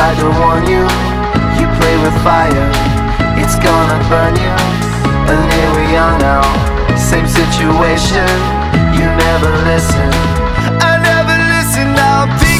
tried to warn you. You play with fire, it's gonna burn you. And here we are now, same situation. You never listen. I never listen, I'll be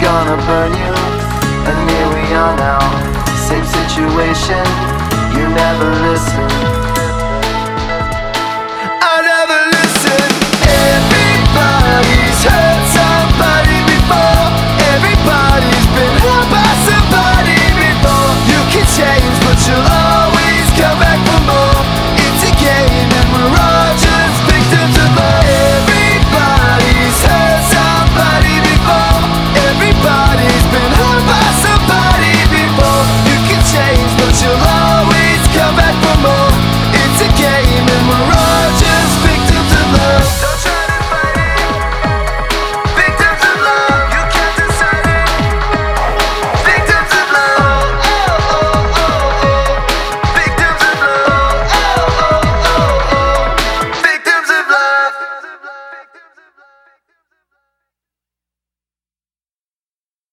gonna burn you. And here we are now, same situation, you never listen. I know.